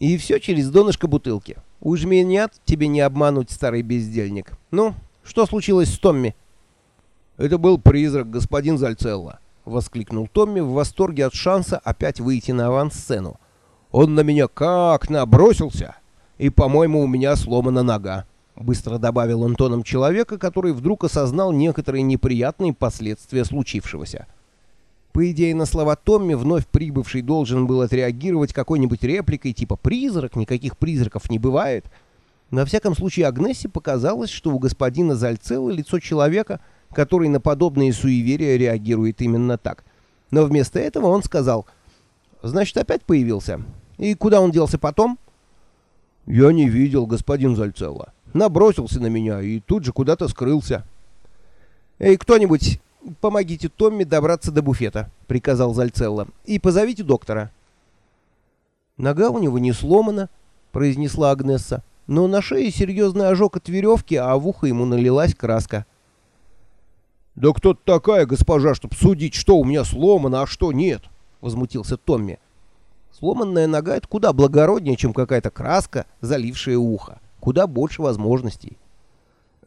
И все через донышко бутылки. Уж меня тебе не обмануть, старый бездельник. Ну, что случилось с Томми? Это был призрак, господин Зальцелло, воскликнул Томми в восторге от шанса опять выйти на авансцену. Он на меня как набросился, и, по-моему, у меня сломана нога. Быстро добавил он тоном человека, который вдруг осознал некоторые неприятные последствия случившегося. По идее, на слова Томми вновь прибывший должен был отреагировать какой-нибудь репликой типа «призрак», никаких призраков не бывает. На всяком случае, Агнессе показалось, что у господина Зальцелла лицо человека, который на подобные суеверия реагирует именно так. Но вместо этого он сказал «Значит, опять появился? И куда он делся потом?» «Я не видел, господин Зальцелла. Набросился на меня и тут же куда-то скрылся». «Эй, кто-нибудь, «Помогите Томми добраться до буфета», — приказал Зальцелло, — «и позовите доктора». «Нога у него не сломана», — произнесла Агнесса, — «но на шее серьезный ожог от веревки, а в ухо ему налилась краска». «Да кто ты такая, госпожа, чтоб судить, что у меня сломано, а что нет?» — возмутился Томми. «Сломанная нога — это куда благороднее, чем какая-то краска, залившая ухо. Куда больше возможностей».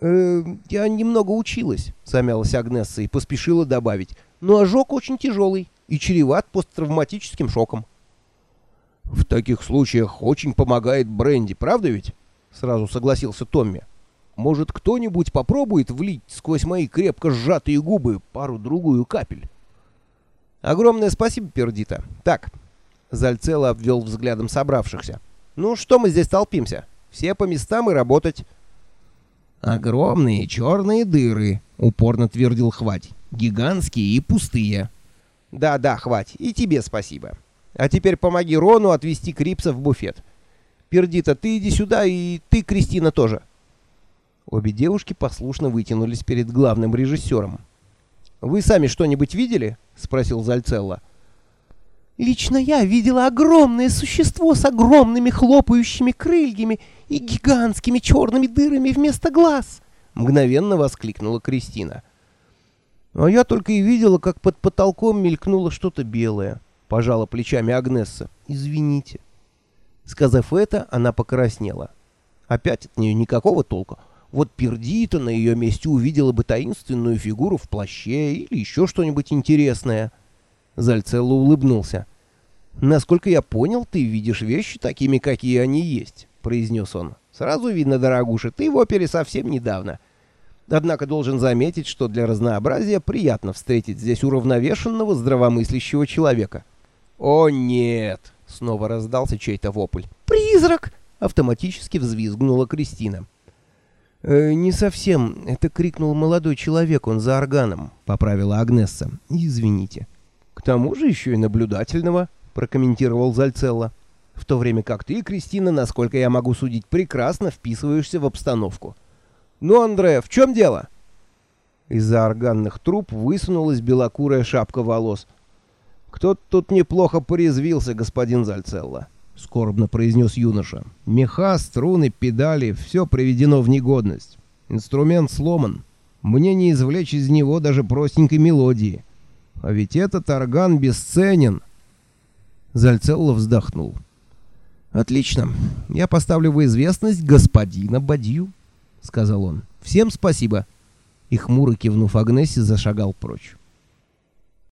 «Э, «Я немного училась», — замялась Агнесса и поспешила добавить. «Но ожог очень тяжелый и чреват посттравматическим шоком». «В таких случаях очень помогает бренди, правда ведь?» — сразу согласился Томми. «Может, кто-нибудь попробует влить сквозь мои крепко сжатые губы пару-другую капель?» «Огромное спасибо, Пердита. Так». Зальцело обвел взглядом собравшихся. «Ну, что мы здесь толпимся? Все по местам и работать». «Огромные черные дыры», — упорно твердил Хвать. «Гигантские и пустые». «Да-да, Хвать, и тебе спасибо. А теперь помоги Рону отвезти Крипса в буфет. Пердита, ты иди сюда, и ты, Кристина, тоже». Обе девушки послушно вытянулись перед главным режиссером. «Вы сами что-нибудь видели?» — спросил Зальцелло. Лично я видела огромное существо с огромными хлопающими крыльями и гигантскими черными дырами вместо глаз!» — мгновенно воскликнула Кристина. «А я только и видела, как под потолком мелькнуло что-то белое», — пожала плечами Агнесса. «Извините». Сказав это, она покраснела. Опять от нее никакого толка. Вот Пердита на ее месте увидела бы таинственную фигуру в плаще или еще что-нибудь интересное — Зальцелло улыбнулся. «Насколько я понял, ты видишь вещи такими, какие они есть», — произнес он. «Сразу видно, дорогуша, ты в опере совсем недавно. Однако должен заметить, что для разнообразия приятно встретить здесь уравновешенного, здравомыслящего человека». «О, нет!» — снова раздался чей-то вопль. «Призрак!» — автоматически взвизгнула Кристина. «Э, «Не совсем. Это крикнул молодой человек, он за органом», — поправила Агнесса. «Извините». «К тому же еще и наблюдательного», — прокомментировал Зальцелло. «В то время как ты, Кристина, насколько я могу судить, прекрасно вписываешься в обстановку». «Ну, Андре, в чем дело?» Из-за органных труб высунулась белокурая шапка волос. «Кто-то тут неплохо порезвился, господин Зальцелло», — скорбно произнес юноша. «Меха, струны, педали — все приведено в негодность. Инструмент сломан. Мне не извлечь из него даже простенькой мелодии». А ведь этот орган бесценен. Зальцелло вздохнул. «Отлично. Я поставлю в известность господина Бадью», — сказал он. «Всем спасибо». И хмуро кивнув Агнессе, зашагал прочь.